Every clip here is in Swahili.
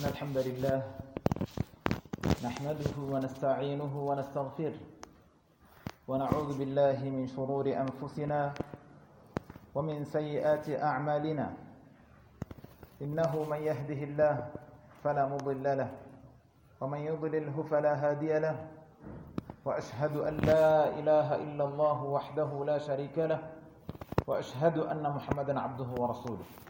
إن الحمد لله نحمده ونستعينه ونستغفره ونعوذ بالله من شرور أنفسنا ومن سيئات أعمالنا. إنه من يهده الله فلا مضل له ومن يضلله فلا هادي له وأشهد أن لا إله إلا الله وحده لا شريك له وأشهد أن محمدا عبده ورسوله.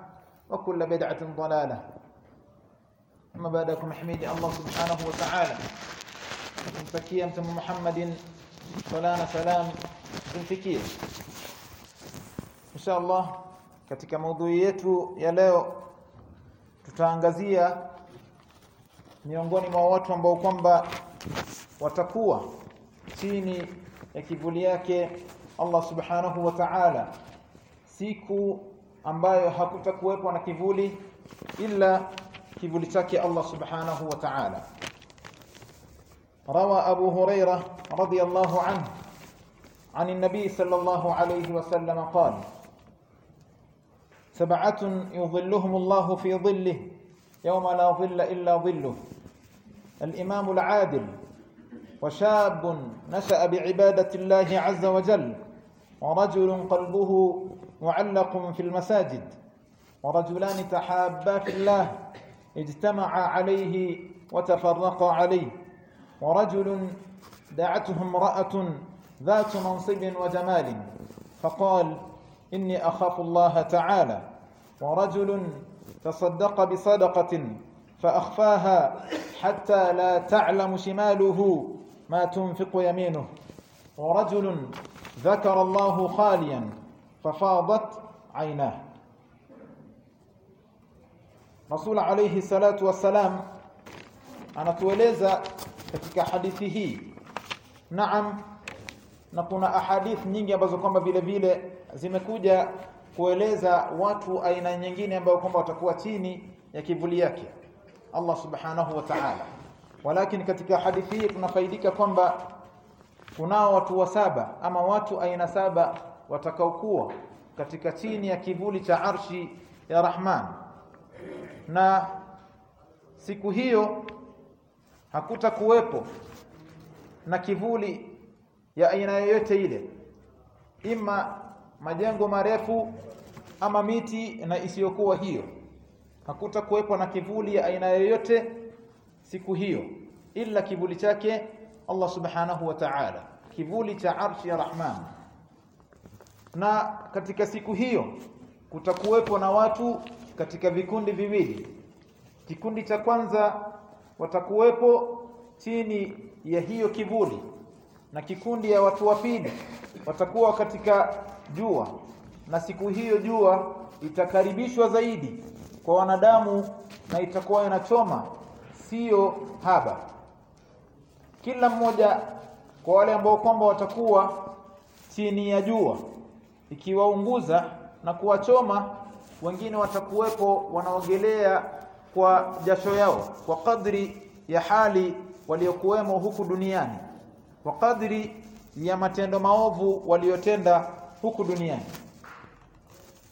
وكل بدعة ضلالة أما بعدكم حميد الله سبحانه وتعالى kumtakia mtume Muhammadin sala na salam zimfikie inshallah katika maudhui yetu ya leo tutaangazia miongoni mwa watu ambao kwamba watakuwa chini ya kivuli yake Allah subhanahu wa ta'ala siku ambayo hakutakuwepo na kivuli ila kivuli chake Allah subhanahu wa ta'ala. روى أبو هريرة رضي الله عنه عن النبي صلى الله عليه وسلم قال سبعة يظلهم الله في ظله يوم لا ظل إلا ظله الإمام العادل وشاب نشأ بعبادة الله عز وجل ورجل قلبه معلق في المساجد. ورجلان تحابا في الله اجتمعا عليه وتفرقا عليه. ورجل دعته امرأة ذات منصب وجمال فقال إني أخاف الله تعالى. ورجل تصدق بصدقة فأخفاها حتى لا تعلم شماله ما تنفق يمينه. ورجل ذكر الله خاليا fafadat ainah Rasul alayhi salatu wassalam anatueleza katika hadithi hii. Naam na kuna ahadith nyingi ambazo kwamba vile vile zimekuja kueleza watu aina nyingine ambao kwamba watakuwa chini ya kivuli yake. Allah subhanahu wa ta'ala. Walakin katika hadithi hii tunafaidika kwamba kunao watu wa saba ama watu aina saba watakaokuwa katika chini ya kivuli cha arshi ya Rahman. Na siku hiyo hakutakuwepo na kivuli ya aina yoyote ile ima majengo marefu ama miti na isiyokuwa hiyo. Hakutakuwepo na kivuli ya aina yoyote siku hiyo ila kivuli chake Allah subhanahu wa ta'ala kivuli cha arshi ya Rahman na katika siku hiyo kutakuwepo na watu katika vikundi viwili. Kikundi cha kwanza watakuwepo chini ya hiyo kivuli na kikundi ya watu wa pili watakuwa katika jua. Na siku hiyo jua itakaribishwa zaidi kwa wanadamu na itakuwa inachoma sio haba. Kila mmoja kwa wale ambao kwamba watakuwa chini ya jua ikiwaunguza na kuwachoma wengine watakuwepo wanaogelea kwa jasho yao kwa kadri ya hali waliokuwemo huku duniani kwa kadri ya matendo maovu waliotenda huku duniani.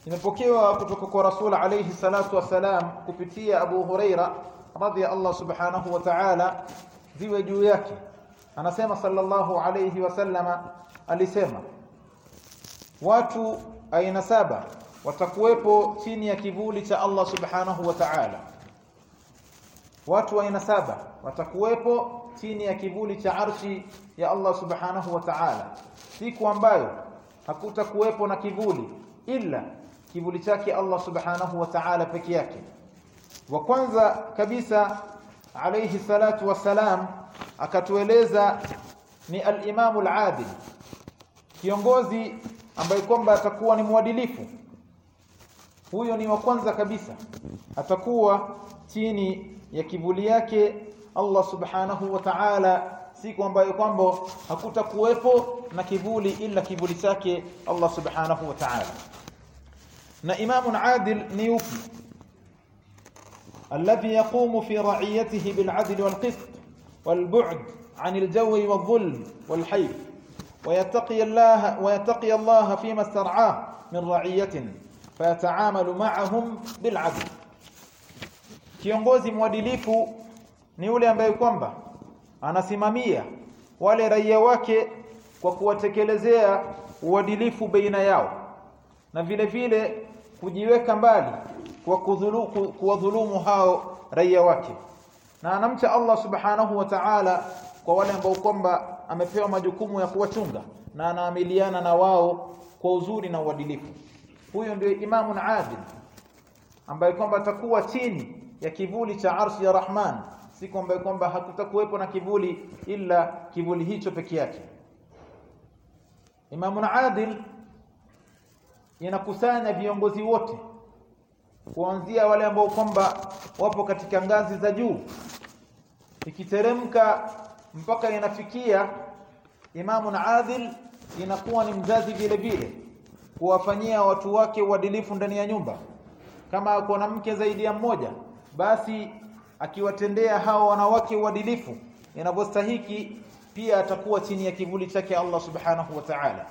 Imepokewa kutoka kwa rasul alayhi salatu wasalam kupitia Abu Huraira radhi Allah subhanahu wa ta'ala ziwe juu yake. Anasema sallallahu alayhi wasallama alisema watu aina saba watakuwepo chini ya kivuli cha Allah subhanahu wa ta'ala. Watu aina saba watakuwepo chini ya kivuli cha arshi ya Allah subhanahu wa ta'ala. Siku ambayo hakutakuwepo na kivuli ila kivuli chake Allah subhanahu wa ta'ala peke yake. Wa kwanza kabisa alayhi salatu wassalam akatueleza ni al-Imam al-Adil kiongozi ambaye kwamba atakuwa ni mwadilifu huyo ni wa kwanza kabisa atakuwa chini ya kivuli yake Allah subhanahu wa ta'ala siku ambayo kwamba hakutakuwepo na kivuli ila kivuli chake Allah subhanahu wa ta'ala na imamun adil ni yupi الذي يقوم في رعيته بالعدل والقسط والبعد عن الجو والظلم والحيف ويتقي الله ويتقي الله فيما استرعاه من رعية فيتعامل معهم بالعدل kiongozi mwadilifu ni yule ambaye kwamba anasimamia wale raia wake kwa kuwatekelezea uadilifu baina yao na vile vile kujiweka mbali kwa kuwadhulumu hao raia wake na anamcha Allah subhanahu wa ta'ala kwa wale ambao kwamba amepewa majukumu ya kuwachunga na anaamiliana na wao kwa uzuri na uadilifu. Huyo ndio imamun adil ambaye kwamba atakuwa chini ya kivuli cha arshi ya Rahman siku ambayo kwamba hakutakuwepo na kivuli ila kivuli hicho peke yake. Imamun adil yanakusanya viongozi wote kuanzia wale ambao kwamba wapo katika ngazi za juu ikiteremka mpaka inafikia imamun adil inakuwa ni mzazi vile vile kuwafanyia watu wake uadilifu ndani ya nyumba. Kama kuna mke zaidi ya mmoja basi akiwatendea hao wanawake uadilifu inavyostahiki pia atakuwa chini ya kivuli chake Allah subhanahu wa ta'ala.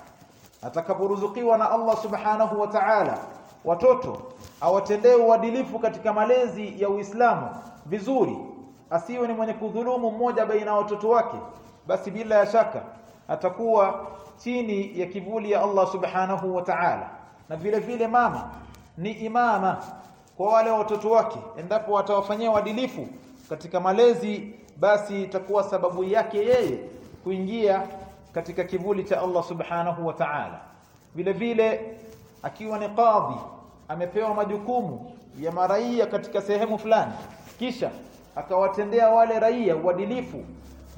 Atakaporuzukiwa na Allah subhanahu wa ta'ala watoto awatendee uadilifu katika malezi ya Uislamu vizuri asiwe ni mwenye kudhulumu mmoja baina ya watoto wake basi bila ya shaka atakuwa chini ya kivuli ya Allah subhanahu wa ta'ala. Na vile vile mama ni imama kwa wale watoto wake. Endapo watawafanyia uadilifu katika malezi basi itakuwa sababu yake yeye kuingia katika kivuli cha Allah subhanahu wa ta'ala. Vile vile akiwa ni qadhi amepewa majukumu ya maraia katika sehemu fulani kisha akawatendea wale raia uadilifu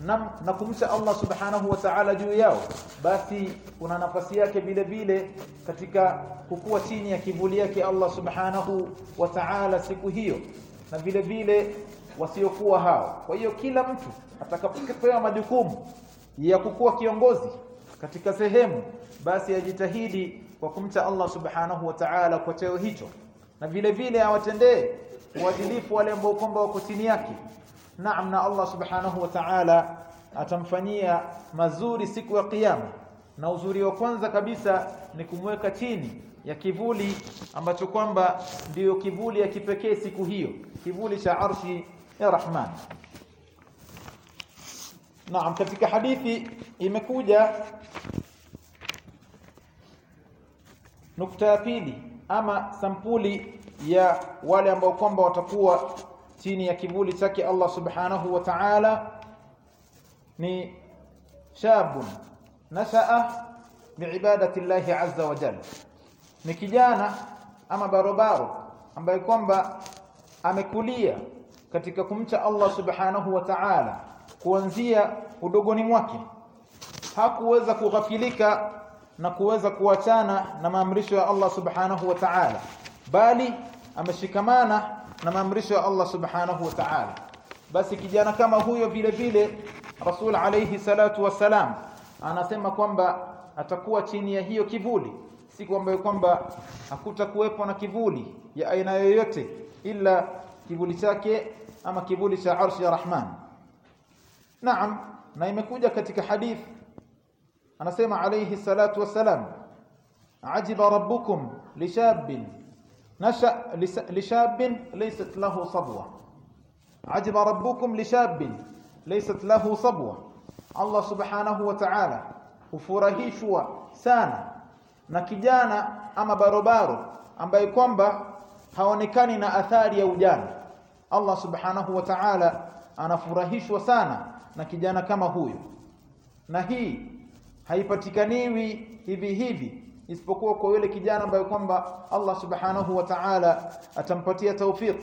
na, na kumsha Allah subhanahu wa ta'ala juu yao basi kuna nafasi yake vile vile katika kukua chini ya kivuli yake Allah subhanahu wa ta'ala siku hiyo na vile vile wasiokuwa hao. Kwa hiyo kila mtu atakapopewa majukumu ya kukua kiongozi katika sehemu basi ajitahidi kwa kumcha Allah subhanahu wa ta'ala kwa cheo hicho na vile vile awatendee uadilifu wale ambao kwamba wako chini yake. Naam na Allah subhanahu wa ta'ala atamfanyia mazuri siku ya kiyama. Na uzuri wa kwanza kabisa ni kumweka chini ya kivuli ambacho kwamba ndiyo kivuli ya kipekee siku hiyo. Kivuli cha arshi ya Rahman. Naam katika hadithi imekuja nukta ya pili ama sampuli ya wale ambao kwamba watakuwa chini ya kivuli chake Allah subhanahu wa ta'ala ni shabun nashaa biibadati llahi azza wa jalla. Ni kijana ama barobaro ambaye kwamba amekulia katika kumcha Allah subhanahu wa ta'ala kuanzia udogoni mwake. Hakuweza kughafilika na kuweza kuachana na maamrisho ya Allah subhanahu wa ta'ala bali ameshikamana na maamrisho ya Allah subhanahu wa ta'ala. Basi kijana kama huyo vile vile Rasul alayhi salatu wasalam anasema kwamba atakuwa chini ya hiyo kivuli. Siku ambayo kwamba hakutakuwepo na kivuli ya aina yoyote ila kivuli chake ama kivuli cha arshi ya Rahman. Naam na imekuja katika hadith anasema alayhi salatu wasalam ajiba rabbukum lishabin nasha lishabin laysat lahu sabwa ajiba rabbukum lishabin laysat lahu sabwa Allah subhanahu wa ta'ala hufurahishwa sana na kijana ama barobaro ambaye kwamba haonekani na athari ya ujana Allah subhanahu wa ta'ala anafurahishwa sana na kijana kama huyo na hii haipatikaniwi hivi hivi isipokuwa kwa yule kijana ambaye kwamba Allah subhanahu wa ta'ala atampatia taufiq.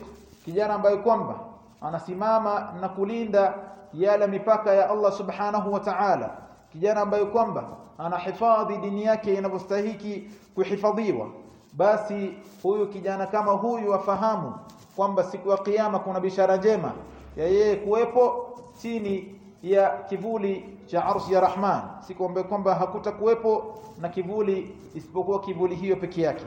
Kijana ambaye kwamba anasimama na kulinda yale mipaka ya Allah subhanahu wa ta'ala. Kijana ambaye kwamba anahifadhi dini yake inavyostahiki kuhifadhiwa. Basi huyu kijana kama huyu afahamu kwamba siku ya kiyama kuna bishara njema ya yeye kuwepo chini ya kivuli cha arshi ya Rahman. Sikuambia kwamba hakutakuwepo na kivuli isipokuwa kivuli hiyo peke yake.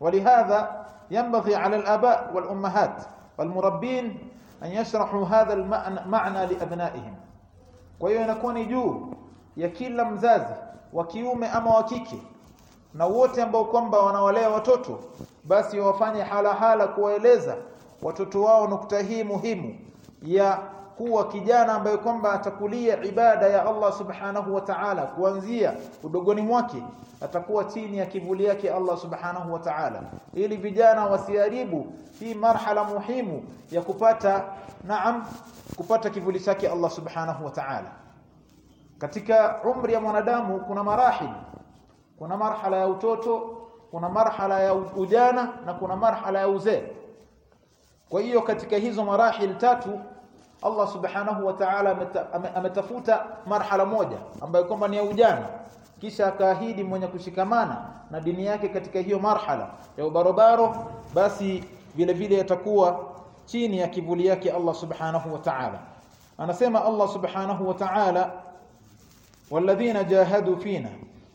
Walihadha yanbaghi ala alaba wal-ummahat wal-murabbin an yashrahu hadha al-ma'na li abnaihim. Kwa hiyo inakuwa ni juu ya kila mzazi wa kiume ama wa kike na wote ambao kwamba wanawalea watoto basi wafanye hala hala kuwaeleza watoto wao nukta hii muhimu ya kuwa kijana ambaye kwamba atakulia ibada ya Allah subhanahu wa ta'ala kuanzia udogoni mwake atakuwa chini ya kivuli yake Allah subhanahu wa ta'ala. Ili vijana wasiharibu hii marhala muhimu ya kupata naam kupata kivuli chake Allah subhanahu wa ta'ala. Katika umri ya mwanadamu kuna marahil kuna marhala ya utoto kuna marhala ya ujana na kuna marhala ya uzee. Kwa hiyo katika hizo marahil tatu Allah subhanahu wa ta'ala ametafuta marhala moja ambayo kwamba ni ya ujana kisha akaahidi mwenye kushikamana na dini yake katika hiyo marhala ya ubarobaro basi vile vile yatakuwa chini ya kivuli yake Allah subhanahu wa ta'ala anasema Allah subhanahu wa ta'ala walladhina jahadu fina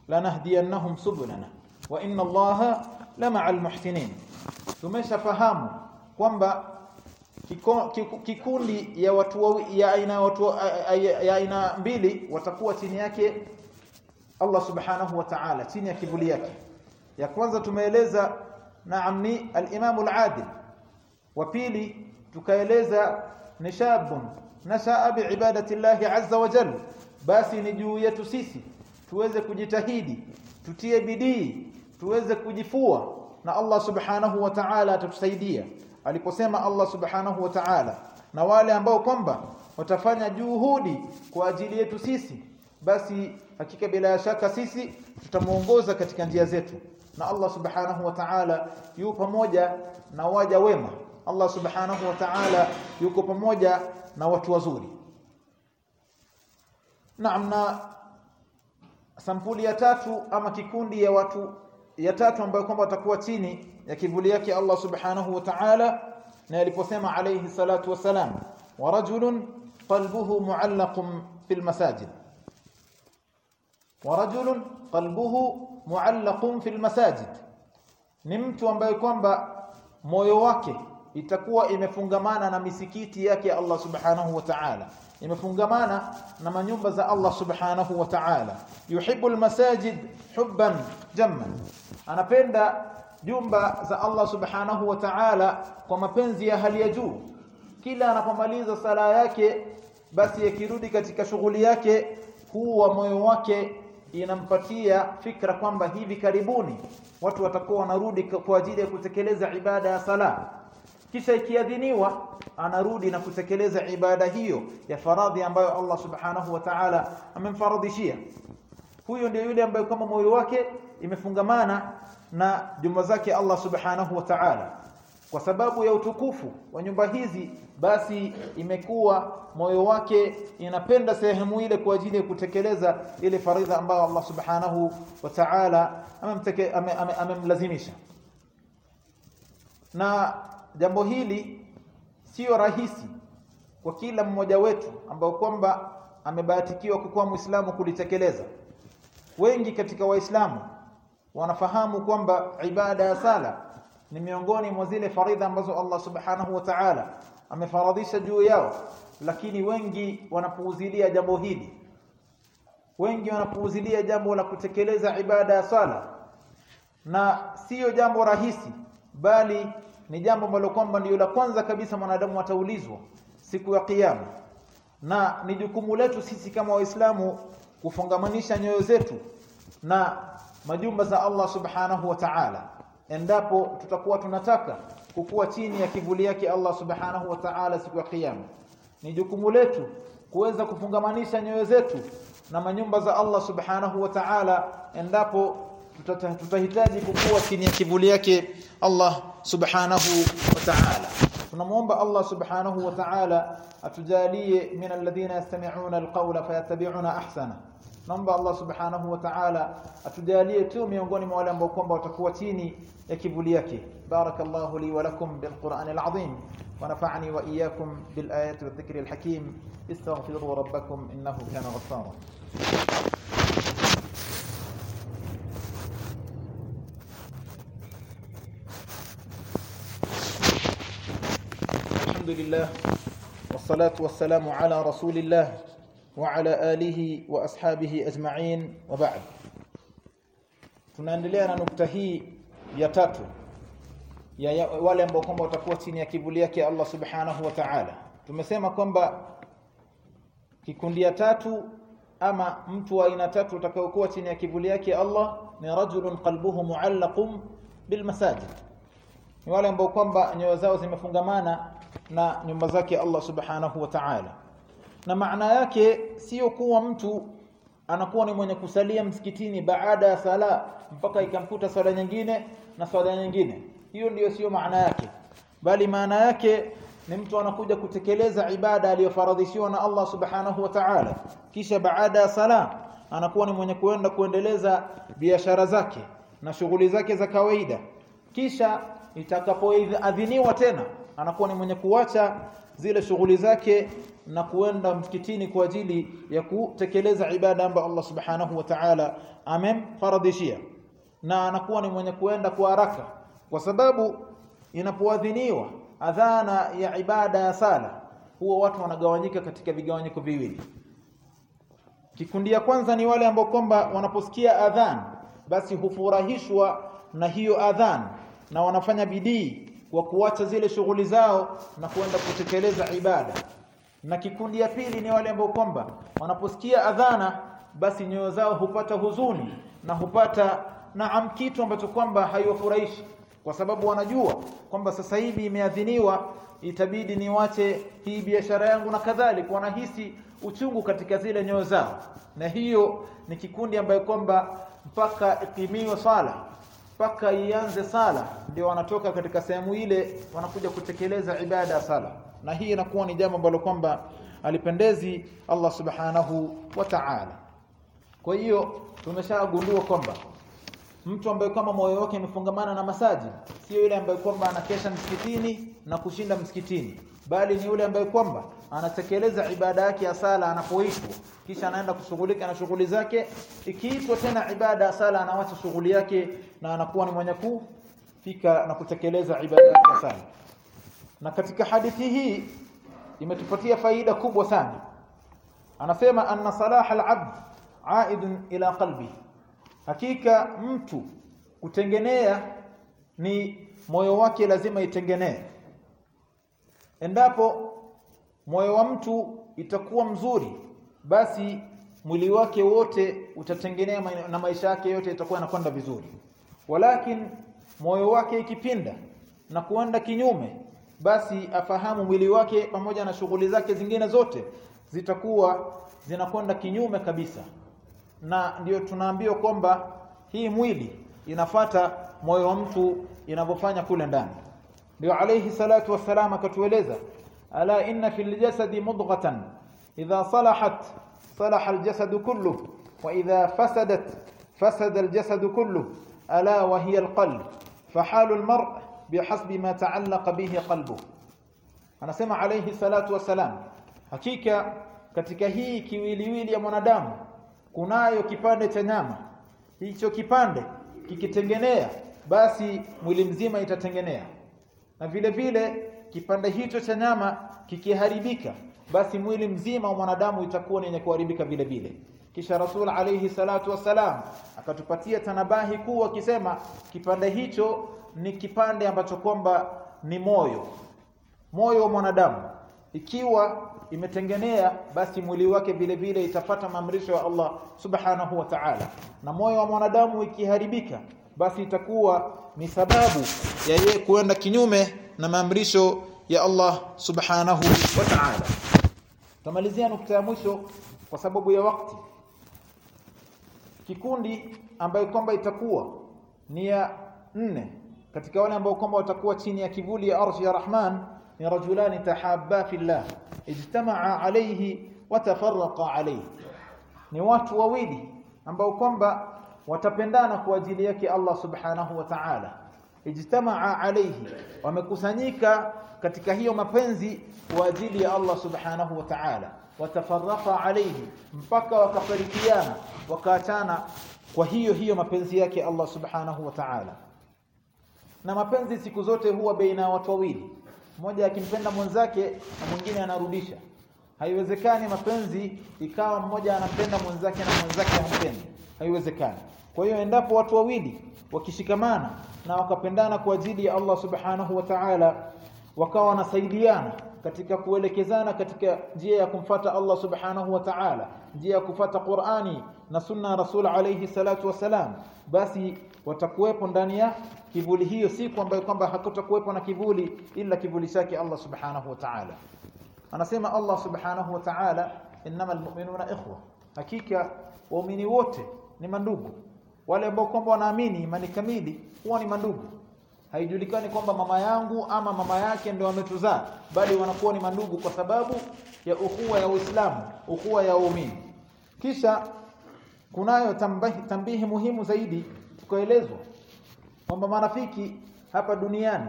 lanahdiyannahum subulana wa inna Allaha lama'al muhsinin tumeshafahamu kwamba kikundi ya watu ya aina watu ya aina mbili watakuwa chini yake Allah subhanahu wa ta'ala chini ya kivuli yake. Ya kwanza tumeeleza naam ni al-imam al-adil. Wa pili tukaeleza ni shabun nashaa bi ibadati Allah azza wa jalla basi ni juu yetu sisi tuweze kujitahidi tutie bidii tuweze kujifua na Allah subhanahu wa ta'ala atatusaidia aliposema Allah subhanahu wa ta'ala na wale ambao kwamba watafanya juhudi kwa ajili yetu sisi basi hakika bila shaka sisi tutamuongoza katika njia zetu. Na Allah subhanahu wa ta'ala yu pamoja na waja wema. Allah subhanahu wa ta'ala yuko pamoja na watu wazuri. Naam na sampuli ya tatu ama kikundi ya watu ya tatu ambayo kwamba watakuwa chini ya kivuli yake Allah subhanahu wa ta'ala na aliposema alayhi salatu wasalam wa rajulun qalbuhu mu'allaqun fil masajid wa rajulun qalbuhu mu'allaqun fil masajid ni mtu ambaye kwamba moyo wake itakuwa imefungamana na misikiti yake Allah subhanahu wa ta'ala imefungamana na manyumba za Allah subhanahu wa ta'ala yuhibbul masajid hubban jamman anapenda jumba za Allah subhanahu wa ta'ala kwa mapenzi ya hali ya juu. Kila anapomaliza sala yake basi akirudi katika shughuli yake huwa moyo wake inampatia fikra kwamba hivi karibuni watu watakuwa wanarudi kwa ajili ya kutekeleza ibada ya sala. Kisha ikiadhiniwa anarudi na kutekeleza ibada hiyo ya faradhi ambayo Allah subhanahu wa ta'ala amemfaradhishia huyo ndio yule ambaye kama moyo wake imefungamana na jumba zake Allah subhanahu wa ta'ala. Kwa sababu ya utukufu wa nyumba hizi basi imekuwa moyo wake inapenda sehemu ile kwa ajili ya kutekeleza ile faridha ambayo Allah subhanahu wa ta'ala amemlazimisha. Na jambo hili sio rahisi kwa kila mmoja wetu ambao kwamba amebahatikiwa kukuwa Muislamu kulitekeleza wengi katika waislamu wanafahamu kwamba ibada ya sala ni miongoni mwa zile faridha ambazo Allah subhanahu wa ta'ala amefaradhisha juu yao lakini wengi wanapuuzilia jambo hili. Wengi wanapuuzilia jambo la kutekeleza ibada ya sala na sio jambo rahisi bali ni jambo ambalo kwamba ndio la kwanza kabisa mwanadamu ataulizwa siku ya kiyama na ni jukumu letu sisi kama waislamu kufungamanisha nyoyo zetu na majumba za Allah subhanahu wa ta'ala endapo tutakuwa tunataka kukuwa chini ya kivuli yake Allah subhanahu wa ta'ala siku ya kiyama. Ni jukumu letu kuweza kufungamanisha nyoyo zetu na manyumba za Allah subhanahu wa ta'ala endapo tutahitaji kukuwa chini ya kivuli yake Allah subhanahu wa ta'ala tunamuomba Allah subhanahu wa ta'ala atujalie min alladhina yastami'una alqawla fayattabi'una ahsana naomba Allah subhanahu wa ta'ala atujalie tu miongoni mwa wale ambao kwamba watakuwa chini ya kivuli yake barakallahu li wa lakum bilquran alazim ونفعني وإياكم بالآيات والذكر الحكيم استغفروا ربكم إنه كان غفارا لله والصلاة والسلام على رسول الله وعلى آله وأصحابه أجمعين وبعد tunaendelea na nukta hii ya tatu ya, wale ambao kwamba watakuwa chini ya kivuli yake Allah subhanahu wa ta'ala tumesema kwamba kikundi ya tatu ama mtu wa aina tatu utakayokuwa chini ya kivuli yake Allah ni rajulun qalbuhu muallaqun bil masajid ni wale ambao kwamba nyoyo zao zimefungamana na nyumba zake Allah subhanahu wa ta'ala. Na maana yake sio kuwa mtu anakuwa ni mwenye kusalia msikitini baada ya sala mpaka ikamkuta swala nyingine na swala nyingine. Hiyo ndiyo sio maana yake. Bali maana yake ni mtu anakuja kutekeleza ibada aliyofaradhishiwa na Allah subhanahu wa ta'ala. Kisha baada ya sala anakuwa ni mwenye kuenda kuendeleza biashara zake na shughuli zake za kawaida. Kisha itakapoadhiniwa tena anakuwa ni mwenye kuwacha zile shughuli zake na kuenda msikitini kwa ajili ya kutekeleza ibada ambayo Allah subhanahu wa ta'ala amemfaradhishia. Na anakuwa ni mwenye kuenda kwa haraka. Kwa sababu inapoadhiniwa adhana ya ibada ya sala huwa watu wanagawanyika katika vigawanyiko viwili. Kikundi ya kwanza ni wale ambao kwamba wanaposikia adhan basi hufurahishwa na hiyo adhan na wanafanya bidii kwa kuacha zile shughuli zao na kuenda kutekeleza ibada. Na kikundi ya pili ni wale ambao kwamba wanaposikia adhana basi nyoyo zao hupata huzuni na hupata naam kitu ambacho kwamba haiwafurahishi. Kwa sababu wanajua kwamba sasa hivi imeadhiniwa itabidi niwache hii biashara yangu na kadhalika. Wanahisi uchungu katika zile nyoyo zao. Na hiyo ni kikundi ambayo kwamba mpaka ikimiwe sala mpaka ianze sala ndio wanatoka katika sehemu ile wanakuja kutekeleza ibada ya sala. Na hii inakuwa ni jambo ambalo kwamba alipendezi Allah subhanahu wa ta'ala. Kwa hiyo tumeshagundua kwamba mtu ambaye kama moyo wake umefungamana na masaji sio yule ambaye kwamba anakesha msikitini na kushinda msikitini bali ni yule ambaye kwamba anatekeleza ibada yake ya sala anapoitwa kisha anaenda kushughulika na shughuli zake. Ikiitwa tena ibada ya sala anawacha shughuli yake na anakuwa ni mwenye kufika na kutekeleza ibada yake ya sala. Na katika hadithi hii imetupatia faida kubwa sana. Anasema anna salaha al-abd aidun ila qalbi hakika mtu kutengenea ni moyo wake lazima itengenee. Endapo moyo wa mtu itakuwa mzuri basi mwili wake wote utatengenea na maisha yake yote itakuwa yanakwenda vizuri. Walakin moyo wake ikipinda na kuenda kinyume basi afahamu mwili wake pamoja na shughuli zake zingine zote zitakuwa zinakwenda kinyume kabisa na ndio tunaambiwa kwamba hii mwili inafata moyo wa mtu inavyofanya kule ndani ndio alayhi salatu wassalam akatueleza ala inna fil jasadi mudghatan idha salahat salaha aljasad kullu wa idha fasadat fasada aljasad kullu ala wa hiya alqalb fahalu almar' bihasbi ma ta'allaqa bihi qalbuhu anasema alayhi salatu wassalam hakika katika hii kiwiliwili ya mwanadamu kunayo kipande cha nyama. Hicho kipande kikitengenea basi mwili mzima itatengenea. Na vile vile kipande hicho cha nyama kikiharibika basi mwili mzima wa mwanadamu itakuwa ni kuharibika vile vile. Kisha rasul alayhi salatu wasalam akatupatia tanabahi kuu akisema kipande hicho ni kipande ambacho kwamba ni moyo. Moyo wa mwanadamu. Ikiwa imetengenea basi mwili wake vile vile itapata maamrisho ya Allah subhanahu wa ta'ala. Na moyo wa mwanadamu ikiharibika basi itakuwa ni sababu ya yeye kuenda kinyume na maamrisho ya Allah subhanahu wa ta'ala. Tamalizia nukta ya mwisho kwa sababu ya wakati. Kikundi ambayo kwamba itakuwa ni ya nne katika wale ambao kwamba watakuwa chini ya kivuli ya arshi ya Rahman ni rajulani tahabba fillah ijtamaa alayhi wa tafarraqa alayhi. Ni watu wawili ambao kwamba watapendana kwa ajili yake Allah subhanahu wa ta'ala. Ijtamaa alayhi wamekusanyika katika hiyo mapenzi kwa ajili ya Allah subhanahu wa ta'ala. Watafarraqa alayhi mpaka wakafarikiana wakaachana kwa hiyo hiyo mapenzi yake Allah subhanahu wa ta'ala. Na mapenzi siku zote huwa baina ya watu wawili mmoja akimpenda mwenzake na mwingine anarudisha. Haiwezekani mapenzi ikawa mmoja anampenda mwenzake na mwenzake hampendi. Haiwezekani. Kwa hiyo endapo watu wawili wakishikamana na wakapendana kwa ajili ya Allah subhanahu wa ta'ala wakawa wanasaidiana katika kuelekezana katika njia ya kumfata Allah subhanahu wa ta'ala njia ya kufata Qur'ani na sunna Rasul alayhi salatu wasalam basi watakuwepo ndani ya kivuli hiyo siku ambayo kwamba hakutakuwepo na kivuli ila kivuli chake Allah subhanahu wa ta'ala. Anasema Allah subhanahu wa ta'ala innamal mu'minuna ikhwa. Hakika waumini wote ni mandugu. Wale ambao kwamba wanaamini imani kamili huwa ni mandugu. Haijulikani kwamba mama yangu ama mama yake ndio ametuzaa bali wanakuwa ni mandugu kwa sababu ya ukhuwa ya Uislamu ukhuwa ya waumini. Kisha kunayo tambihi, tambihi muhimu zaidi tukaelezwa kwamba marafiki hapa duniani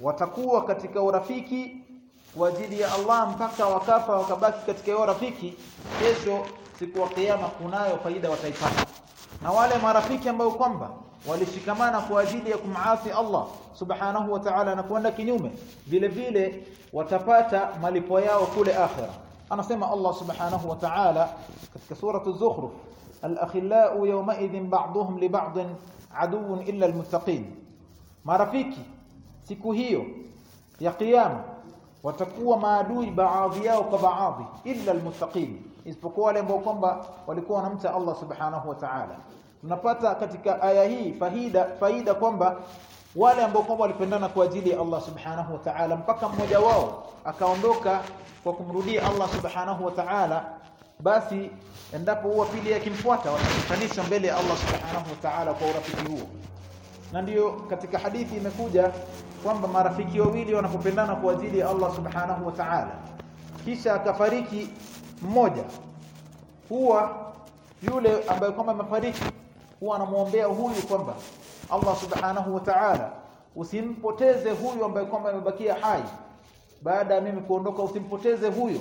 watakuwa katika urafiki kwa ajili ya Allah mpaka wakafa wakabaki katika hiyo rafiki kesho siku ya kiyama kunayo faida wataipata. Na wale marafiki ambao kwamba walishikamana kwa ajili ya kumaasi Allah subhanahu wa ta'ala na kuenda kinyume vile vile watapata malipo yao kule akhira anasema Allah subhanahu wa ta'ala katika sura az-zukhruf idhin ba'dhum li ba'd aduwwun illa al-muttaqin marafiki siku hiyo ya kiyama watakuwa maadui baadhi yao kwa baadhi illa almuttaqin isipokuwa wale ambao kwamba walikuwa wanamcha Allah subhanahu wa ta'ala tunapata katika aya hii faida faida kwamba wale ambao kwamba walipendana kwa ajili ya Allah subhanahu wa ta'ala mpaka mmoja wao akaondoka kwa kumrudia Allah subhanahu wa ta'ala basi endapo huwa pili akimfuata watakutanisha mbele ya Allah subhanahu wa ta'ala kwa urafiki huo. Na ndiyo katika hadithi imekuja kwamba marafiki wawili wanapopendana kwa ajili ya Allah subhanahu wa ta'ala. Kisha akafariki mmoja. Huwa yule ambaye kama amefariki huwa anamuombea huyu kwamba Allah subhanahu wa ta'ala usimpoteze huyu ambaye kwamba amebakia hai. Baada ya mimi kuondoka usimpoteze huyu.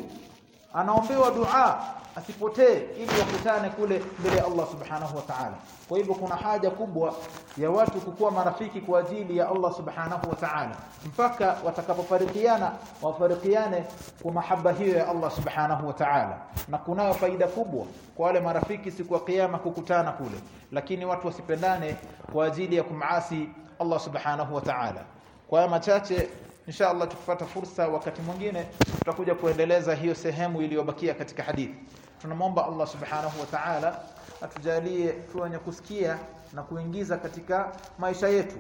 Anaombewa dua asipotee ili wakutane kule mbele ya Allah subhanahu wa ta'ala. Kwa hivyo kuna haja kubwa ya watu kukuwa marafiki kwa ajili ya Allah subhanahu wa ta'ala. Mpaka watakapofarikiana wafarikiane kwa mahaba hiyo ya Allah subhanahu wa ta'ala. Na kunayo faida kubwa kwa wale marafiki siku ya kiyama kukutana kule. Lakini watu wasipendane kwa ajili ya kumasi Allah subhanahu wa ta'ala. Kwa machache insha Allah fursa wakati mwingine tutakuja kuendeleza hiyo sehemu iliyobakia katika hadithi tunamwomba Allah subhanahu wa ta'ala atujalie tuwenye kusikia na kuingiza katika maisha yetu.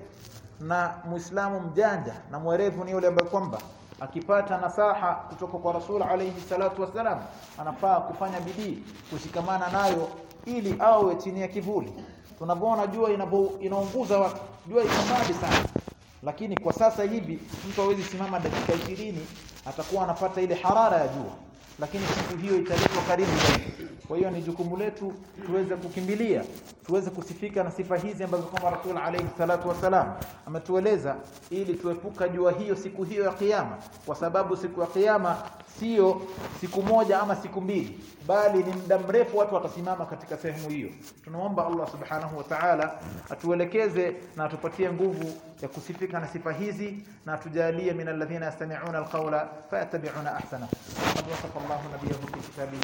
Na muislamu mjanja na mwerevu ni yule ambaye kwamba akipata nasaha kutoka kwa Rasul alayhi salatu wasalam anafaa kufanya bidii kushikamana nayo ili awe chini ya kivuli. Tunavyoona jua inaunguza watu jua iko sana. Lakini kwa sasa hivi mtu hawezi simama dakika ishirini atakuwa anapata ile harara ya jua lakini siku hiyo italetwa karibu zaidi kwa hiyo ni jukumu letu tuweze kukimbilia tuweze kusifika na sifa hizi ambazo kama Rasul alayhi salatu wasalam ametueleza ili tuepuka jua hiyo siku hiyo ya kiyama kwa sababu siku ya kiyama sio siku moja ama siku mbili bali ni muda mrefu watu watasimama katika sehemu hiyo. Tunaomba Allah subhanahu wa ta'ala atuelekeze na atupatie nguvu ya kusifika na sifa hizi na tujalie min alladhina yastami'una alqawla fayattabi'una ahsana. Qad wasafa Allah nabiyahu fi kitabihi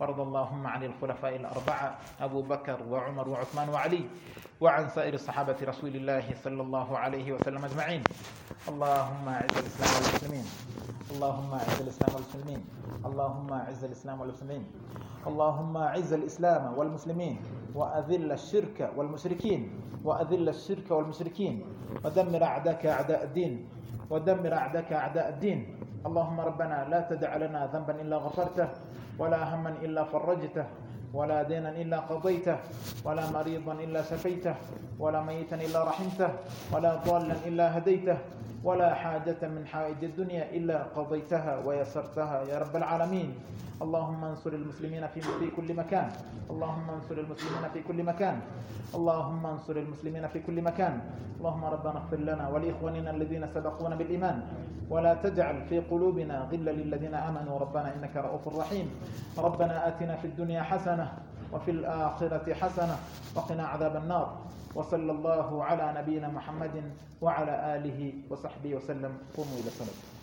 وارض اللهم عن الخلفاء الأربعة أبو بكر وعمر وعثمان وعلي وعن سائر صحابة رسول الله صلى الله عليه وسلم أجمعين. اللهم أعز الإسلام والمسلمين. اللهم أعز الإسلام والمسلمين. اللهم أعز الإسلام والمسلمين. اللهم أعز الإسلام والمسلمين. وأذل الشرك والمشركين. وأذل الشرك والمشركين. ودمر أعداءك أعداء الدين. ودمر أعداءك أعداء الدين. اللهم ربنا لا تدع لنا ذنبا إلا غفرته. ولا هما إلا فرجته ولا دينا إلا قضيته ولا مريضا إلا شفيته ولا ميتا إلا رحمته ولا ضالا إلا هديته. ولا حاجة من حوائج الدنيا إلا قضيتها ويسرتها. يا رب العالمين. اللهم انصر المسلمين في كل مكان. اللهم انصر المسلمين في كل مكان. اللهم انصر المسلمين في كل مكان. اللهم ربنا اغفر لنا ولإخواننا الذين سبقونا بالإيمان. ولا تجعل في قلوبنا غلا للذين آمنوا. ربنا إنك رؤوف رحيم. ربنا آتنا في الدنيا حسنة وفي الآخرة حسنة وقنا عذاب النار. وصلى الله على نبينا محمد وعلى آله وصحبه وسلم. قوموا إلى الصلاة.